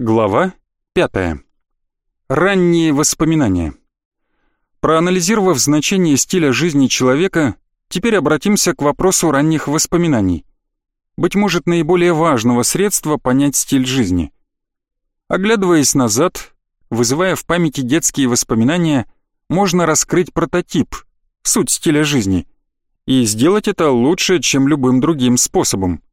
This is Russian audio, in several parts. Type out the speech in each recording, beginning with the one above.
Глава 5. Ранние воспоминания. Проанализировав значение стиля жизни человека, теперь обратимся к вопросу ранних воспоминаний. Быть может, наиболее важного средства понять стиль жизни. Оглядываясь назад, вызывая в памяти детские воспоминания, можно раскрыть прототип, суть стиля жизни, и сделать это лучше, чем любым другим способом.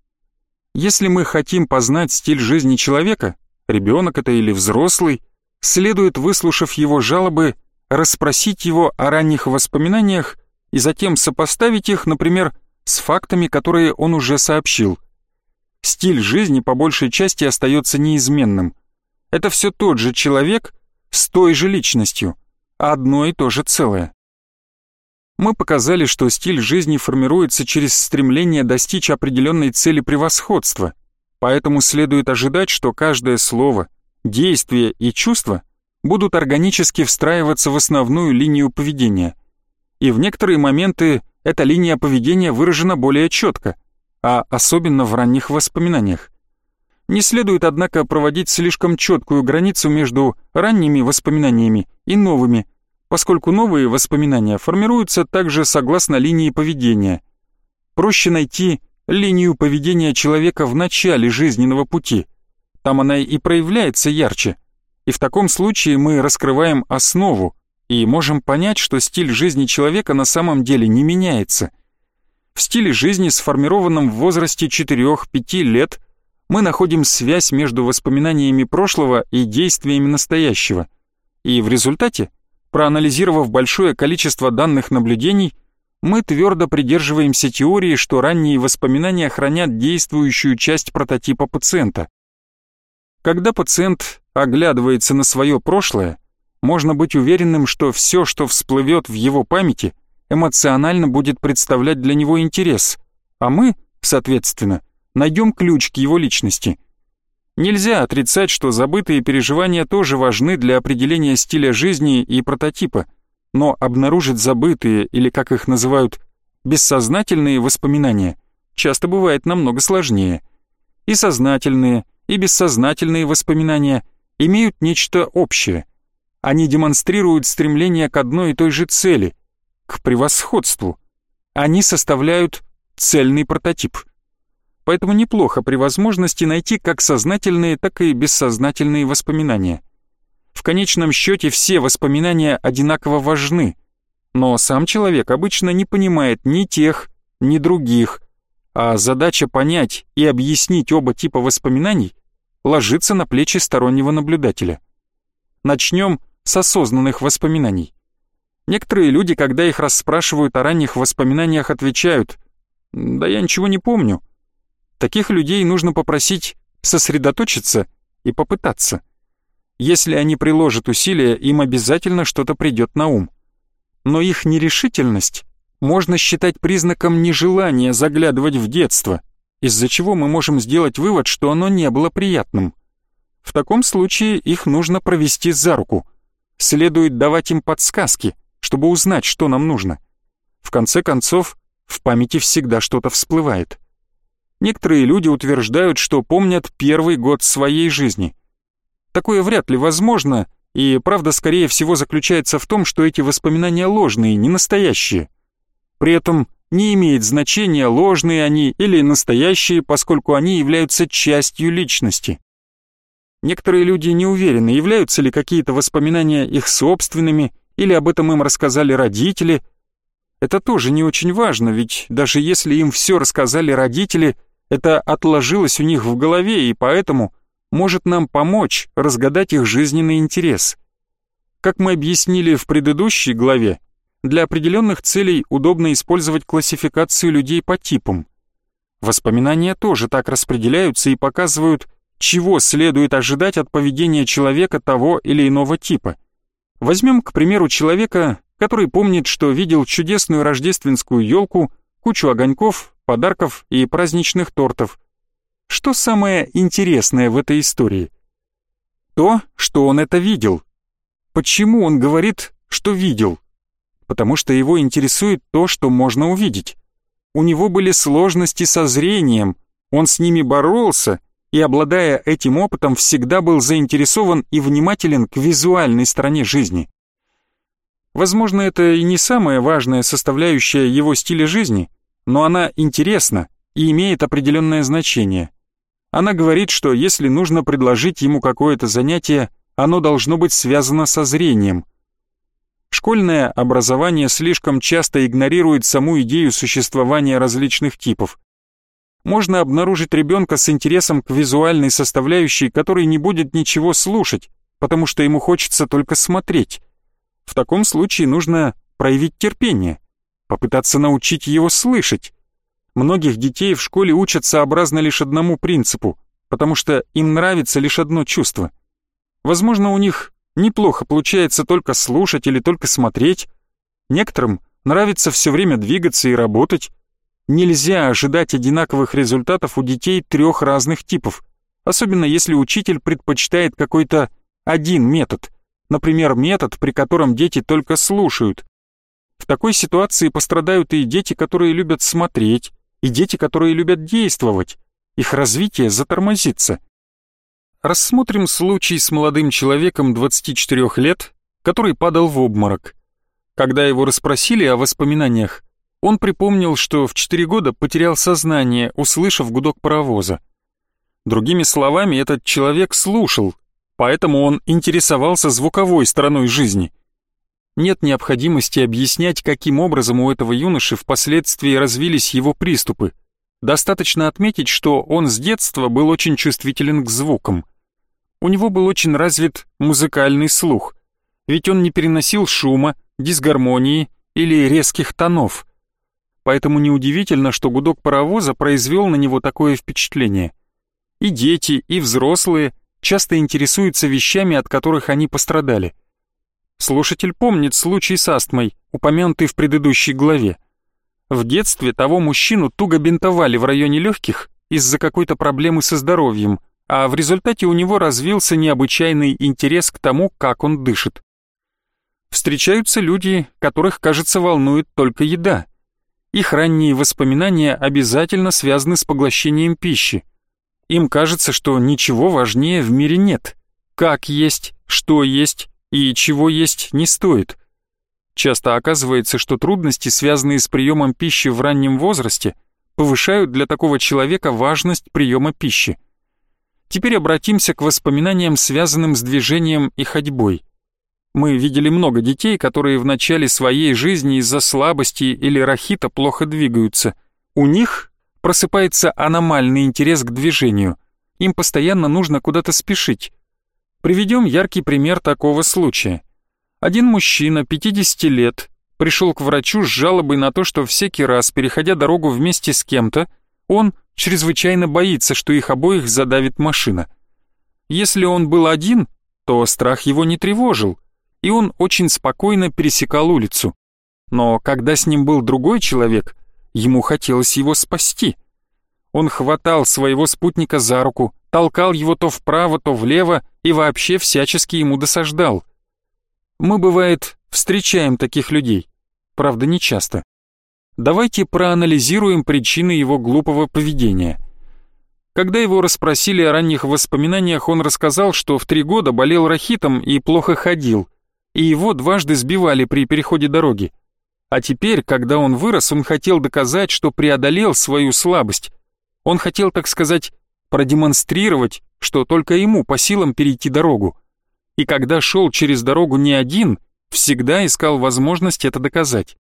Если мы хотим познать стиль жизни человека, ребенок это или взрослый, следует, выслушав его жалобы, расспросить его о ранних воспоминаниях и затем сопоставить их, например, с фактами, которые он уже сообщил. Стиль жизни по большей части остается неизменным. Это все тот же человек с той же личностью, одно и то же целое. Мы показали, что стиль жизни формируется через стремление достичь определенной цели превосходства – Поэтому следует ожидать, что каждое слово, действие и чувство будут органически встраиваться в основную линию поведения. И в некоторые моменты эта линия поведения выражена более четко, а особенно в ранних воспоминаниях. Не следует, однако, проводить слишком четкую границу между ранними воспоминаниями и новыми, поскольку новые воспоминания формируются также согласно линии поведения. Проще найти линию поведения человека в начале жизненного пути. Там она и проявляется ярче. И в таком случае мы раскрываем основу и можем понять, что стиль жизни человека на самом деле не меняется. В стиле жизни, сформированном в возрасте 4-5 лет, мы находим связь между воспоминаниями прошлого и действиями настоящего. И в результате, проанализировав большое количество данных наблюдений, мы твердо придерживаемся теории, что ранние воспоминания хранят действующую часть прототипа пациента. Когда пациент оглядывается на свое прошлое, можно быть уверенным, что все, что всплывет в его памяти, эмоционально будет представлять для него интерес, а мы, соответственно, найдем ключ к его личности. Нельзя отрицать, что забытые переживания тоже важны для определения стиля жизни и прототипа, но обнаружить забытые или, как их называют, бессознательные воспоминания часто бывает намного сложнее. И сознательные, и бессознательные воспоминания имеют нечто общее. Они демонстрируют стремление к одной и той же цели, к превосходству. Они составляют цельный прототип. Поэтому неплохо при возможности найти как сознательные, так и бессознательные воспоминания – в конечном счете все воспоминания одинаково важны, но сам человек обычно не понимает ни тех, ни других, а задача понять и объяснить оба типа воспоминаний ложится на плечи стороннего наблюдателя. Начнем с осознанных воспоминаний. Некоторые люди, когда их расспрашивают о ранних воспоминаниях, отвечают «Да я ничего не помню». Таких людей нужно попросить сосредоточиться и попытаться – если они приложат усилия, им обязательно что-то придет на ум. Но их нерешительность можно считать признаком нежелания заглядывать в детство, из-за чего мы можем сделать вывод, что оно не было приятным. В таком случае их нужно провести за руку. Следует давать им подсказки, чтобы узнать, что нам нужно. В конце концов, в памяти всегда что-то всплывает. Некоторые люди утверждают, что помнят первый год своей жизни – Такое вряд ли возможно, и правда, скорее всего, заключается в том, что эти воспоминания ложные, не настоящие. При этом не имеет значения, ложные они или настоящие, поскольку они являются частью личности. Некоторые люди не уверены, являются ли какие-то воспоминания их собственными, или об этом им рассказали родители. Это тоже не очень важно, ведь даже если им все рассказали родители, это отложилось у них в голове, и поэтому может нам помочь разгадать их жизненный интерес. Как мы объяснили в предыдущей главе, для определенных целей удобно использовать классификацию людей по типам. Воспоминания тоже так распределяются и показывают, чего следует ожидать от поведения человека того или иного типа. Возьмем, к примеру, человека, который помнит, что видел чудесную рождественскую елку, кучу огоньков, подарков и праздничных тортов – что самое интересное в этой истории? То, что он это видел. Почему он говорит, что видел? Потому что его интересует то, что можно увидеть. У него были сложности со зрением, он с ними боролся, и, обладая этим опытом, всегда был заинтересован и внимателен к визуальной стороне жизни. Возможно, это и не самая важная составляющая его стиля жизни, но она интересна и имеет определенное значение. Она говорит, что если нужно предложить ему какое-то занятие, оно должно быть связано со зрением. Школьное образование слишком часто игнорирует саму идею существования различных типов. Можно обнаружить ребенка с интересом к визуальной составляющей, который не будет ничего слушать, потому что ему хочется только смотреть. В таком случае нужно проявить терпение, попытаться научить его слышать. Многих детей в школе учат сообразно лишь одному принципу, потому что им нравится лишь одно чувство. Возможно, у них неплохо получается только слушать или только смотреть. Некоторым нравится все время двигаться и работать. Нельзя ожидать одинаковых результатов у детей трех разных типов, особенно если учитель предпочитает какой-то один метод, например, метод, при котором дети только слушают. В такой ситуации пострадают и дети, которые любят смотреть, и дети, которые любят действовать. Их развитие затормозится. Рассмотрим случай с молодым человеком 24 лет, который падал в обморок. Когда его расспросили о воспоминаниях, он припомнил, что в 4 года потерял сознание, услышав гудок паровоза. Другими словами, этот человек слушал, поэтому он интересовался звуковой стороной жизни. Нет необходимости объяснять, каким образом у этого юноши впоследствии развились его приступы. Достаточно отметить, что он с детства был очень чувствителен к звукам. У него был очень развит музыкальный слух, ведь он не переносил шума, дисгармонии или резких тонов. Поэтому неудивительно, что гудок паровоза произвел на него такое впечатление. И дети, и взрослые часто интересуются вещами, от которых они пострадали – Слушатель помнит случай с астмой, упомянутый в предыдущей главе. В детстве того мужчину туго бинтовали в районе легких из-за какой-то проблемы со здоровьем, а в результате у него развился необычайный интерес к тому, как он дышит. Встречаются люди, которых, кажется, волнует только еда. Их ранние воспоминания обязательно связаны с поглощением пищи. Им кажется, что ничего важнее в мире нет. Как есть, что есть, и чего есть не стоит. Часто оказывается, что трудности, связанные с приемом пищи в раннем возрасте, повышают для такого человека важность приема пищи. Теперь обратимся к воспоминаниям, связанным с движением и ходьбой. Мы видели много детей, которые в начале своей жизни из-за слабости или рахита плохо двигаются. У них просыпается аномальный интерес к движению. Им постоянно нужно куда-то спешить. Приведем яркий пример такого случая. Один мужчина, 50 лет, пришел к врачу с жалобой на то, что всякий раз, переходя дорогу вместе с кем-то, он чрезвычайно боится, что их обоих задавит машина. Если он был один, то страх его не тревожил, и он очень спокойно пересекал улицу. Но когда с ним был другой человек, ему хотелось его спасти. Он хватал своего спутника за руку, толкал его то вправо, то влево и вообще всячески ему досаждал. Мы, бывает, встречаем таких людей, правда, не часто. Давайте проанализируем причины его глупого поведения. Когда его расспросили о ранних воспоминаниях, он рассказал, что в три года болел рахитом и плохо ходил, и его дважды сбивали при переходе дороги. А теперь, когда он вырос, он хотел доказать, что преодолел свою слабость. Он хотел, так сказать, продемонстрировать, что только ему по силам перейти дорогу. И когда шел через дорогу не один, всегда искал возможность это доказать.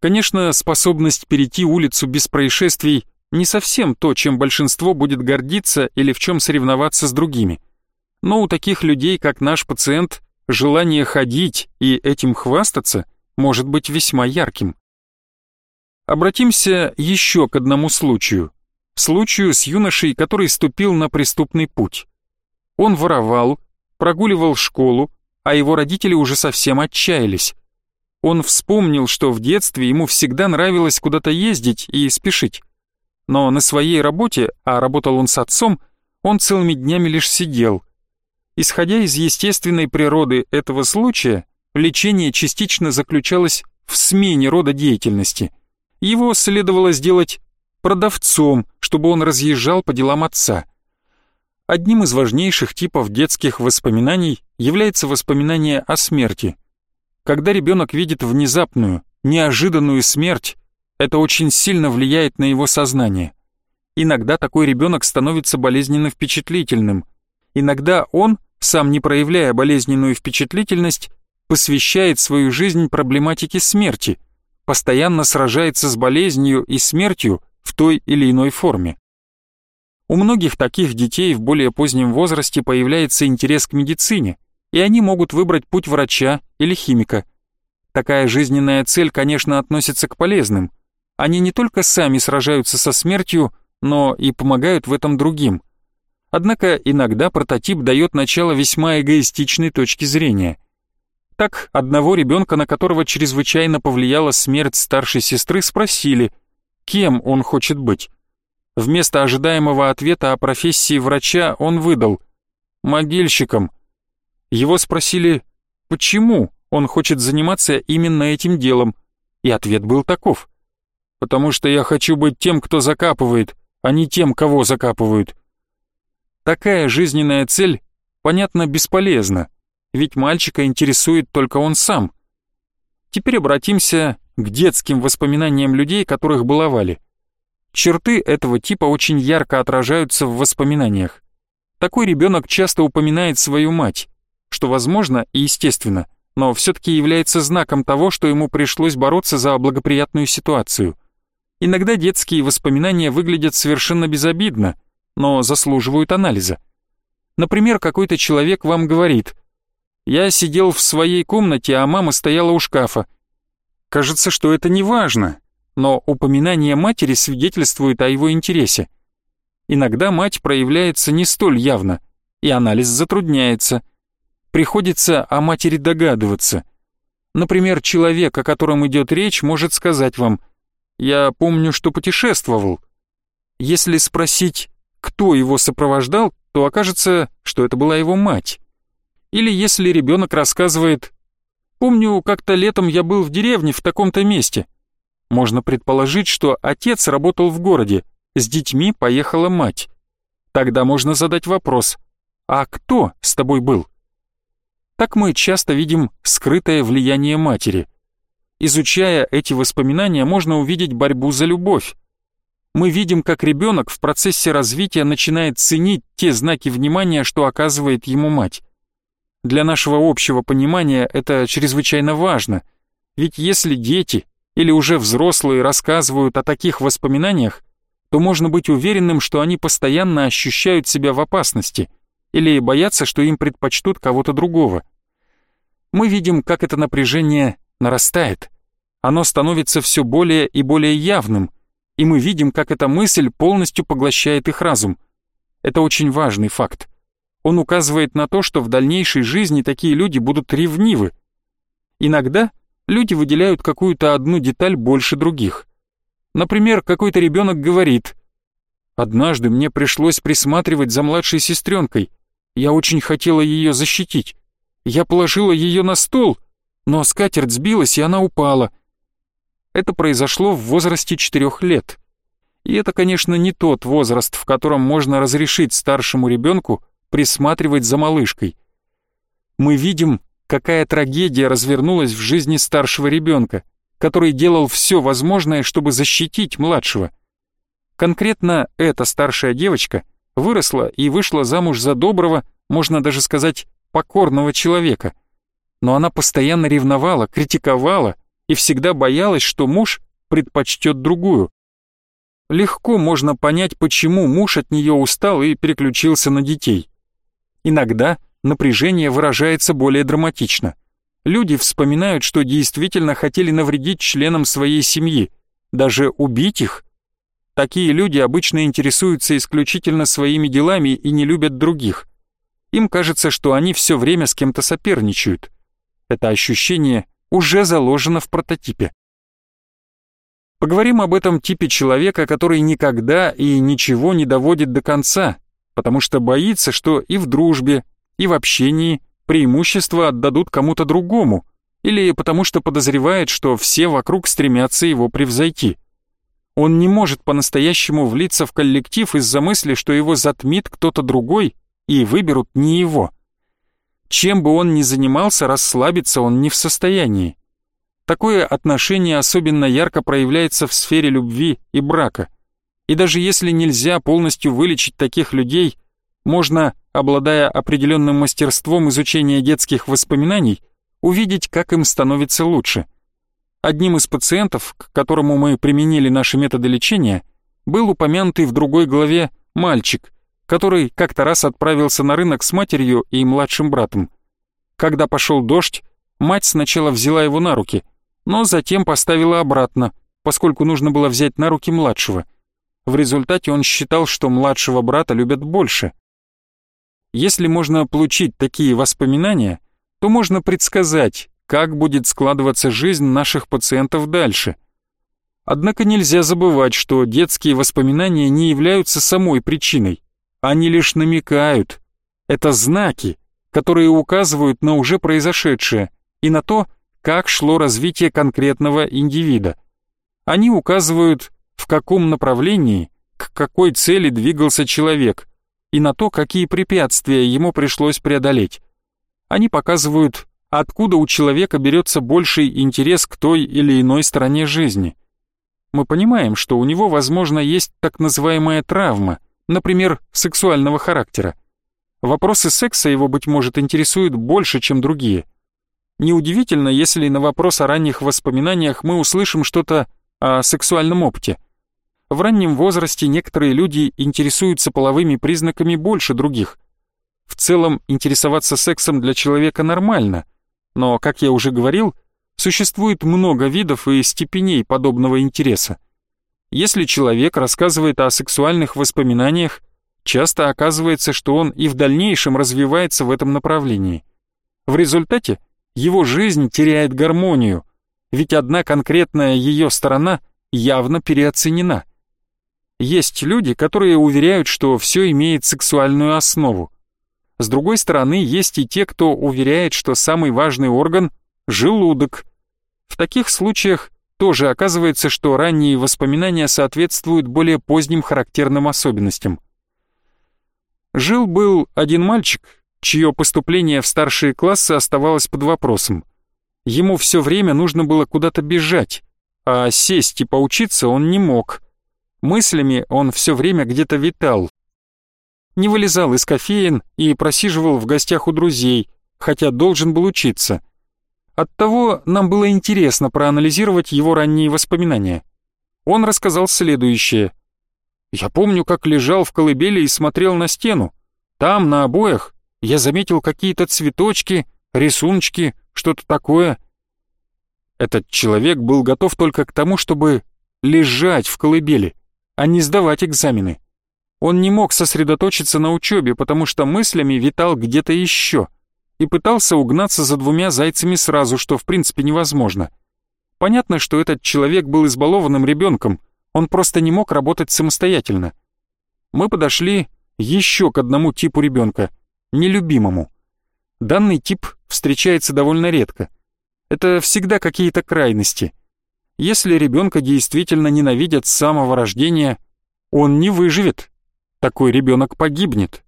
Конечно, способность перейти улицу без происшествий не совсем то, чем большинство будет гордиться или в чем соревноваться с другими. Но у таких людей, как наш пациент, желание ходить и этим хвастаться может быть весьма ярким. Обратимся еще к одному случаю случаю с юношей, который ступил на преступный путь. Он воровал, прогуливал школу, а его родители уже совсем отчаялись. Он вспомнил, что в детстве ему всегда нравилось куда-то ездить и спешить. Но на своей работе, а работал он с отцом, он целыми днями лишь сидел. Исходя из естественной природы этого случая, лечение частично заключалось в смене рода деятельности. Его следовало сделать продавцом, чтобы он разъезжал по делам отца. Одним из важнейших типов детских воспоминаний является воспоминание о смерти. Когда ребенок видит внезапную, неожиданную смерть, это очень сильно влияет на его сознание. Иногда такой ребенок становится болезненно впечатлительным. Иногда он, сам не проявляя болезненную впечатлительность, посвящает свою жизнь проблематике смерти, постоянно сражается с болезнью и смертью в той или иной форме. У многих таких детей в более позднем возрасте появляется интерес к медицине, и они могут выбрать путь врача или химика. Такая жизненная цель, конечно, относится к полезным. Они не только сами сражаются со смертью, но и помогают в этом другим. Однако иногда прототип дает начало весьма эгоистичной точки зрения. Так, одного ребенка, на которого чрезвычайно повлияла смерть старшей сестры, спросили, кем он хочет быть. Вместо ожидаемого ответа о профессии врача он выдал «могильщиком». Его спросили, почему он хочет заниматься именно этим делом, и ответ был таков. «Потому что я хочу быть тем, кто закапывает, а не тем, кого закапывают». Такая жизненная цель, понятно, бесполезна, ведь мальчика интересует только он сам. Теперь обратимся к детским воспоминаниям людей, которых баловали. Черты этого типа очень ярко отражаются в воспоминаниях. Такой ребенок часто упоминает свою мать, что возможно и естественно, но все-таки является знаком того, что ему пришлось бороться за благоприятную ситуацию. Иногда детские воспоминания выглядят совершенно безобидно, но заслуживают анализа. Например, какой-то человек вам говорит «Я сидел в своей комнате, а мама стояла у шкафа». Кажется, что это не важно, но упоминание матери свидетельствует о его интересе. Иногда мать проявляется не столь явно, и анализ затрудняется. Приходится о матери догадываться. Например, человек, о котором идет речь, может сказать вам «Я помню, что путешествовал». Если спросить, кто его сопровождал, то окажется, что это была его мать. Или если ребенок рассказывает «Помню, как-то летом я был в деревне в таком-то месте», можно предположить, что отец работал в городе, с детьми поехала мать. Тогда можно задать вопрос, а кто с тобой был? Так мы часто видим скрытое влияние матери. Изучая эти воспоминания, можно увидеть борьбу за любовь. Мы видим, как ребенок в процессе развития начинает ценить те знаки внимания, что оказывает ему мать. Для нашего общего понимания это чрезвычайно важно, ведь если дети или уже взрослые рассказывают о таких воспоминаниях, то можно быть уверенным, что они постоянно ощущают себя в опасности или боятся, что им предпочтут кого-то другого. Мы видим, как это напряжение нарастает. Оно становится все более и более явным, и мы видим, как эта мысль полностью поглощает их разум. Это очень важный факт. Он указывает на то, что в дальнейшей жизни такие люди будут ревнивы. Иногда люди выделяют какую-то одну деталь больше других. Например, какой-то ребенок говорит «Однажды мне пришлось присматривать за младшей сестренкой. Я очень хотела ее защитить. Я положила ее на стол, но скатерть сбилась, и она упала. Это произошло в возрасте четырех лет. И это, конечно, не тот возраст, в котором можно разрешить старшему ребенку присматривать за малышкой. Мы видим какая трагедия развернулась в жизни старшего ребенка, который делал все возможное, чтобы защитить младшего. Конкретно эта старшая девочка выросла и вышла замуж за доброго, можно даже сказать, покорного человека. Но она постоянно ревновала, критиковала и всегда боялась, что муж предпочтет другую. Легко можно понять, почему муж от нее устал и переключился на детей. Иногда напряжение выражается более драматично. Люди вспоминают, что действительно хотели навредить членам своей семьи, даже убить их. Такие люди обычно интересуются исключительно своими делами и не любят других. Им кажется, что они все время с кем-то соперничают. Это ощущение уже заложено в прототипе. Поговорим об этом типе человека, который никогда и ничего не доводит до конца, потому что боится, что и в дружбе, и в общении преимущество отдадут кому-то другому, или потому что подозревает, что все вокруг стремятся его превзойти. Он не может по-настоящему влиться в коллектив из-за мысли, что его затмит кто-то другой и выберут не его. Чем бы он ни занимался, расслабиться он не в состоянии. Такое отношение особенно ярко проявляется в сфере любви и брака. И даже если нельзя полностью вылечить таких людей, можно, обладая определенным мастерством изучения детских воспоминаний, увидеть, как им становится лучше. Одним из пациентов, к которому мы применили наши методы лечения, был упомянутый в другой главе мальчик, который как-то раз отправился на рынок с матерью и младшим братом. Когда пошел дождь, мать сначала взяла его на руки, но затем поставила обратно, поскольку нужно было взять на руки младшего. В результате он считал, что младшего брата любят больше. Если можно получить такие воспоминания, то можно предсказать, как будет складываться жизнь наших пациентов дальше. Однако нельзя забывать, что детские воспоминания не являются самой причиной. Они лишь намекают. Это знаки, которые указывают на уже произошедшее и на то, как шло развитие конкретного индивида. Они указывают, в каком направлении, к какой цели двигался человек и на то, какие препятствия ему пришлось преодолеть. Они показывают, откуда у человека берется больший интерес к той или иной стороне жизни. Мы понимаем, что у него, возможно, есть так называемая травма, например, сексуального характера. Вопросы секса его, быть может, интересуют больше, чем другие. Неудивительно, если на вопрос о ранних воспоминаниях мы услышим что-то о сексуальном опыте. В раннем возрасте некоторые люди интересуются половыми признаками больше других. В целом, интересоваться сексом для человека нормально – но, как я уже говорил, существует много видов и степеней подобного интереса. Если человек рассказывает о сексуальных воспоминаниях, часто оказывается, что он и в дальнейшем развивается в этом направлении. В результате его жизнь теряет гармонию, ведь одна конкретная ее сторона явно переоценена. Есть люди, которые уверяют, что все имеет сексуальную основу. С другой стороны, есть и те, кто уверяет, что самый важный орган – желудок. В таких случаях тоже оказывается, что ранние воспоминания соответствуют более поздним характерным особенностям. Жил-был один мальчик, чье поступление в старшие классы оставалось под вопросом. Ему все время нужно было куда-то бежать, а сесть и поучиться он не мог. Мыслями он все время где-то витал, не вылезал из кофеин и просиживал в гостях у друзей, хотя должен был учиться. Оттого нам было интересно проанализировать его ранние воспоминания. Он рассказал следующее. «Я помню, как лежал в колыбели и смотрел на стену. Там, на обоях, я заметил какие-то цветочки, рисуночки, что-то такое». Этот человек был готов только к тому, чтобы лежать в колыбели, а не сдавать экзамены. Он не мог сосредоточиться на учебе, потому что мыслями витал где-то еще и пытался угнаться за двумя зайцами сразу, что в принципе невозможно. Понятно, что этот человек был избалованным ребенком, он просто не мог работать самостоятельно. Мы подошли еще к одному типу ребенка, нелюбимому. Данный тип встречается довольно редко. Это всегда какие-то крайности. Если ребенка действительно ненавидят с самого рождения, он не выживет, такой ребенок погибнет.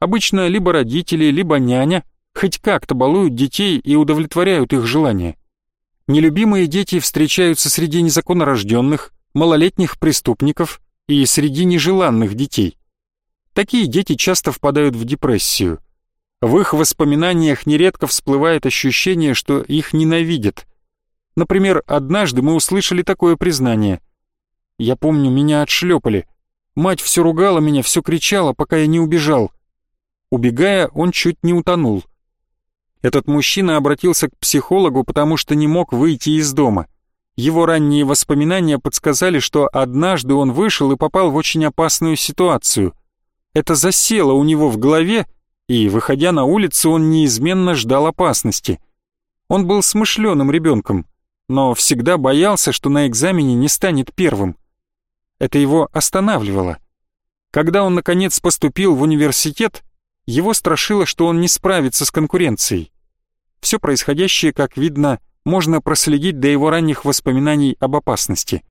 Обычно либо родители, либо няня хоть как-то балуют детей и удовлетворяют их желания. Нелюбимые дети встречаются среди незаконнорожденных, малолетних преступников и среди нежеланных детей. Такие дети часто впадают в депрессию. В их воспоминаниях нередко всплывает ощущение, что их ненавидят. Например, однажды мы услышали такое признание. «Я помню, меня отшлепали. Мать все ругала меня, все кричала, пока я не убежал. Убегая, он чуть не утонул. Этот мужчина обратился к психологу, потому что не мог выйти из дома. Его ранние воспоминания подсказали, что однажды он вышел и попал в очень опасную ситуацию. Это засело у него в голове, и, выходя на улицу, он неизменно ждал опасности. Он был смышленым ребенком, но всегда боялся, что на экзамене не станет первым. Это его останавливало. Когда он, наконец, поступил в университет, его страшило, что он не справится с конкуренцией. Все происходящее, как видно, можно проследить до его ранних воспоминаний об опасности.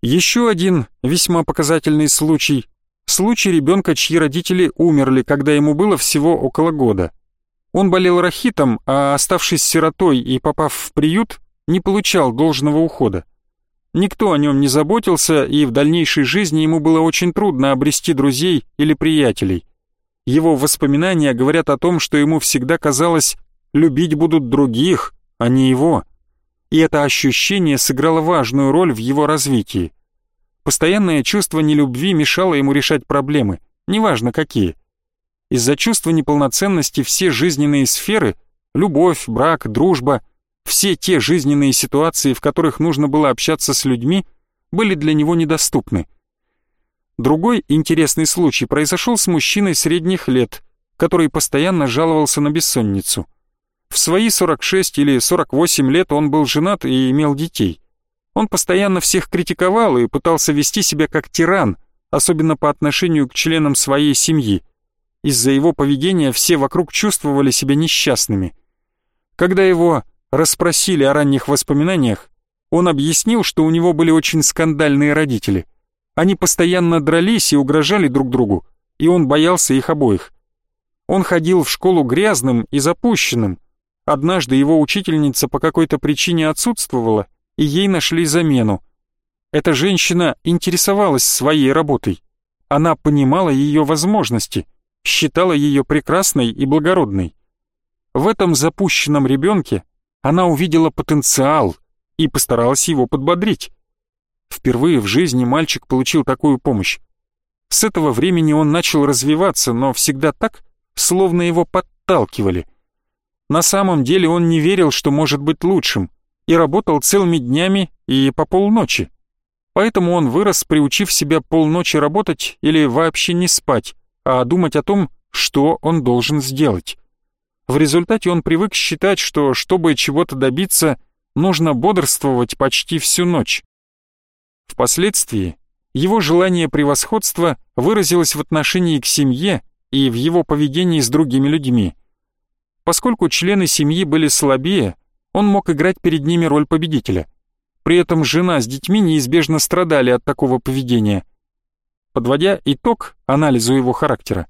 Еще один весьма показательный случай – случай ребенка, чьи родители умерли, когда ему было всего около года. Он болел рахитом, а оставшись сиротой и попав в приют, не получал должного ухода. Никто о нем не заботился, и в дальнейшей жизни ему было очень трудно обрести друзей или приятелей. Его воспоминания говорят о том, что ему всегда казалось, любить будут других, а не его. И это ощущение сыграло важную роль в его развитии. Постоянное чувство нелюбви мешало ему решать проблемы, неважно какие. Из-за чувства неполноценности все жизненные сферы — любовь, брак, дружба — все те жизненные ситуации, в которых нужно было общаться с людьми, были для него недоступны. Другой интересный случай произошел с мужчиной средних лет, который постоянно жаловался на бессонницу. В свои 46 или 48 лет он был женат и имел детей. Он постоянно всех критиковал и пытался вести себя как тиран, особенно по отношению к членам своей семьи. Из-за его поведения все вокруг чувствовали себя несчастными. Когда его расспросили о ранних воспоминаниях, он объяснил, что у него были очень скандальные родители – они постоянно дрались и угрожали друг другу, и он боялся их обоих. Он ходил в школу грязным и запущенным. Однажды его учительница по какой-то причине отсутствовала, и ей нашли замену. Эта женщина интересовалась своей работой. Она понимала ее возможности, считала ее прекрасной и благородной. В этом запущенном ребенке она увидела потенциал и постаралась его подбодрить. Впервые в жизни мальчик получил такую помощь. С этого времени он начал развиваться, но всегда так, словно его подталкивали. На самом деле он не верил, что может быть лучшим, и работал целыми днями и по полночи. Поэтому он вырос, приучив себя полночи работать или вообще не спать, а думать о том, что он должен сделать. В результате он привык считать, что чтобы чего-то добиться, нужно бодрствовать почти всю ночь. Впоследствии его желание превосходства выразилось в отношении к семье и в его поведении с другими людьми. Поскольку члены семьи были слабее, он мог играть перед ними роль победителя. При этом жена с детьми неизбежно страдали от такого поведения. Подводя итог анализу его характера,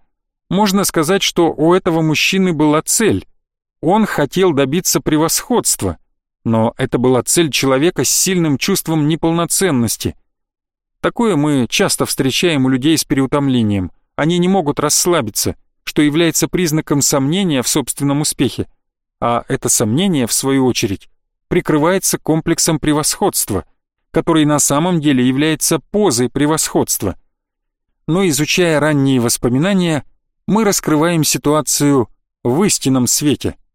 можно сказать, что у этого мужчины была цель. Он хотел добиться превосходства – но это была цель человека с сильным чувством неполноценности. Такое мы часто встречаем у людей с переутомлением. Они не могут расслабиться, что является признаком сомнения в собственном успехе. А это сомнение, в свою очередь, прикрывается комплексом превосходства, который на самом деле является позой превосходства. Но изучая ранние воспоминания, мы раскрываем ситуацию в истинном свете –